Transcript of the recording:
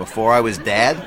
before I was dad?